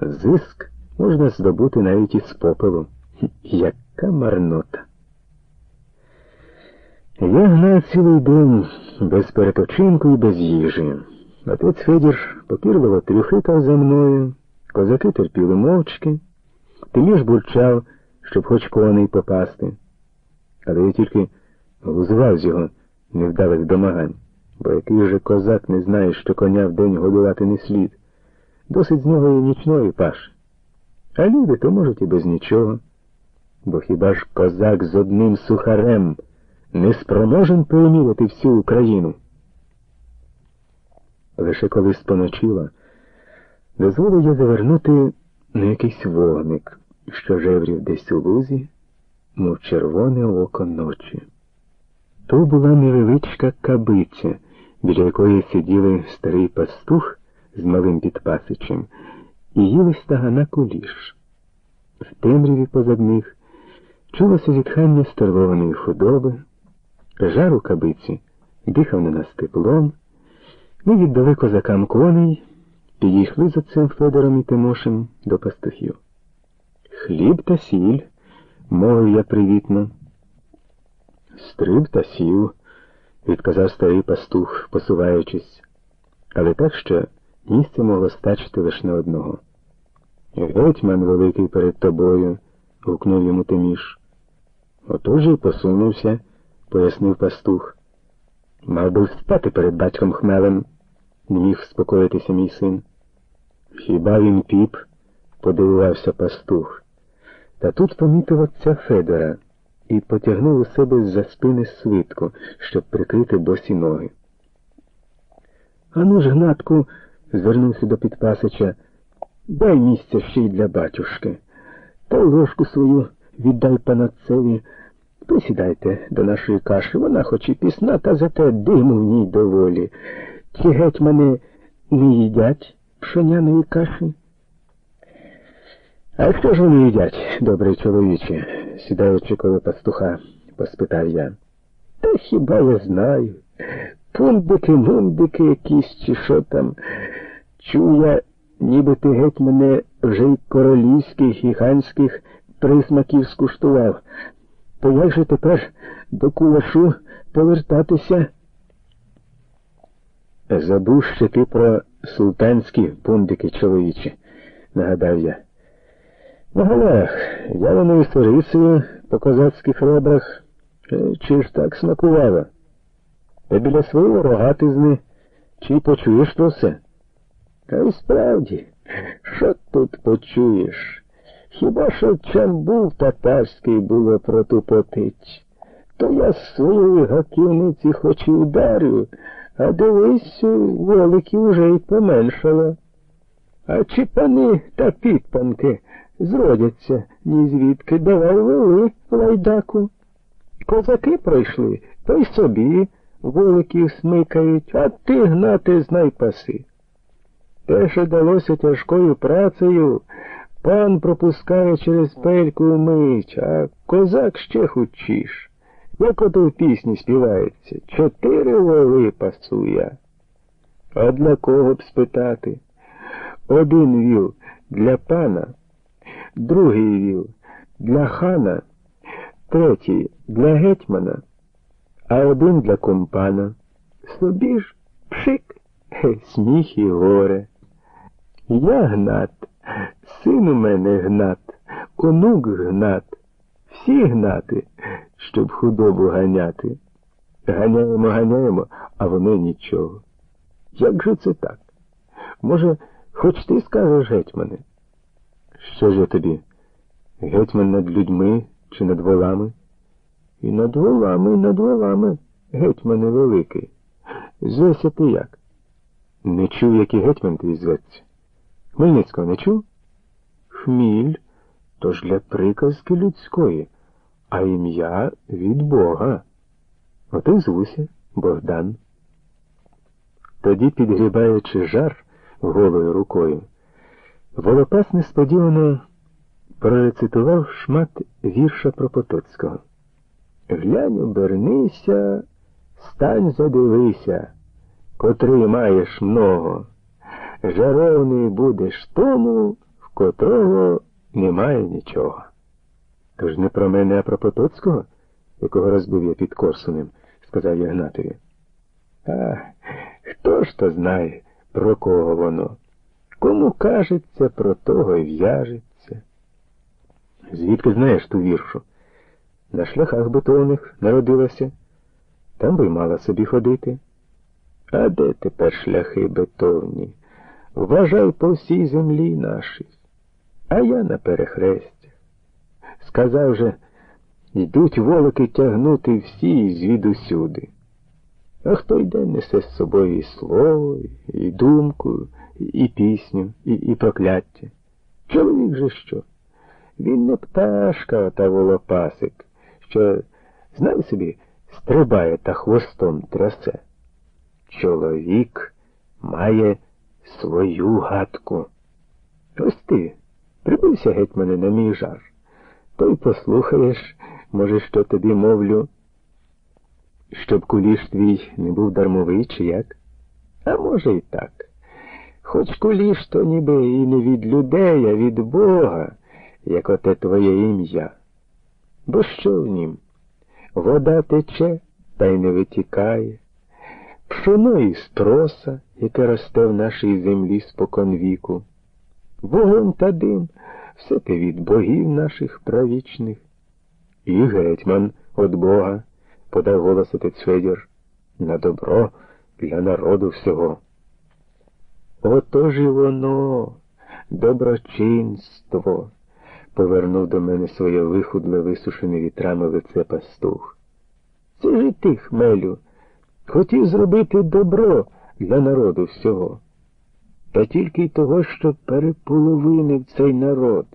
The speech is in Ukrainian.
Зиск можна здобути навіть із попелу. Яка марнота. Я гнав цілий день без перепочинку і без їжі. Отець Федір покірливо трюхикав за мною, козаки терпіли мовчки, Тиміш бурчав, щоб хоч коней попасти. Але я тільки глузував з його невдалих домагань, бо який же козак не знає, що коня в день годувати не слід. Досить з нього і нічної паші. А люди то можуть і без нічого. Бо хіба ж козак з одним сухарем не спроможен переміряти всю Україну? Лише коли споночила, дозволив я завернути на якийсь вогник, що жеврів десь у лузі, мов червоне око ночі. То була невеличка кабиця, біля якої сиділи старий пастух з малим підпасичем, і їли стагана куліш. В темряві позад них чулося зітхання старлованої худоби, жар у кабиці дихав на нас теплом. Ми віддали козакам коней, підійшли за цим Федором і Тимошем до пастухів. Хліб та сіль, мовив я привітно. Стриб та сів, відказав старий пастух, посуваючись, але так, що місце могло стачити лише на одного. Гетьман великий перед тобою, гукнув йому Тиміш. Отож і посунувся, пояснив пастух. Мав би встати перед батьком хмелем, не міг вспокоїтися мій син. Хіба він піп? подивувався пастух. Та тут помітив отця Федора і потягнув у себе з-за спини свитку, щоб прикрити босі ноги. Ану ж, Гнатку, звернувся до підпасича, дай місця ще й для батюшки. Та ложку свою віддай панацеві. Присідайте до нашої каші, вона хоч і пісна, та зате диму в ній доволі. Ті гетьмани не їдять пшеняної каші. А що ж вони їдять, добрий чоловіче, сідаючи коло пастуха, поспитав я. Та хіба я знаю? Пундики, мундики якісь, чи що там. Чув я, ніби ти геть мене вже й королівських і ханських присмаків скуштував. То як же тепер до кулашу повертатися? Забув ще ти про султанські пундики, чоловіче, нагадав я. На галах, я воно історицею по козацьких ребрах, чи ж так смакувало? Та біля свого рогатизни, чи почуєш то все? Та й справді, що тут почуєш? Хіба що чим був татарський було протупотить? То я своєї гаківниці хоч і ударю, а дивись, волики вже й поменшало. А чи пани та підпанки зродяться ні звідки, давай вели лайдаку. Козаки пройшли, то й собі вуликів смикають, а ти гнати знай паси. Те, що далося тяжкою працею, пан пропускає через пельку мить, а козак ще хучіш. Як ото в пісні співається, чотири воли пасує. А для кого б спитати? Один віл для пана, другий віл для хана, третій для гетьмана, а один для компана. Собі ж пшик, сміх і горе. Я гнат, син у мене гнат, онук гнат, всі гнати, щоб худобу ганяти. Ганяємо, ганяємо, а воно нічого. Як же це так? Може, хоч ти скажеш, гетьмане? Що ж я тобі? Гетьман над людьми чи над волами? І над волами, і над волами, гетьмане великий. Звеся як? Не чув, який гетьман твій зветься. Хмельницького не чув? Хміль, то ж для приказки людської, а ім'я від Бога. От і звуся Богдан. Тоді, підгрібаючи жар голою рукою, Волопас несподівано прорецитував шмат вірша про Потоцького. Глянь, обернися, стань задивися, котрий маєш много. Жаровний будеш тому, в котрого немає нічого. Тож не про мене, а про Потоцького, якого розбив я під Корсунем, сказав я Гнатові. А хто ж то знає, про кого воно? Кому кажеться, про того й в'яжеться. Звідки знаєш ту віршу? На шляхах бетонних народилася, там би мала собі ходити. А де тепер шляхи бетонні? Вважай по всій землі нашій, а я на перехрестях. Сказав же, йдуть волоки тягнути всі звідусюди. А хто йде, несе з собою і слово, і думку, і пісню, і, і прокляття. Чоловік же що? Він не пташка та волопасик, що, знай собі, стрибає та хвостом трясе. Чоловік має свою гадку. Ось ти, прибився геть мене на мій жар. То й послухаєш, може, що тобі мовлю, щоб куліш твій не був дармовий, чи як? А може і так. Хоч куліш то ніби і не від людей, а від Бога, як оте твоє ім'я. Бо що в нім? Вода тече та й не витікає. Пшоно із проса, яке росте в нашій землі спокон віку. Вогонь та дим все те від богів наших правічних. І гетьман від Бога, подав голос отець Федір, на добро для народу всього. Отож і воно, доброчинство, повернув до мене своє вихудле, висушене вітрами лице пастух. Це ж і ти, хмелю, хотів зробити добро для народу всього, та тільки й того, що переполовинив цей народ.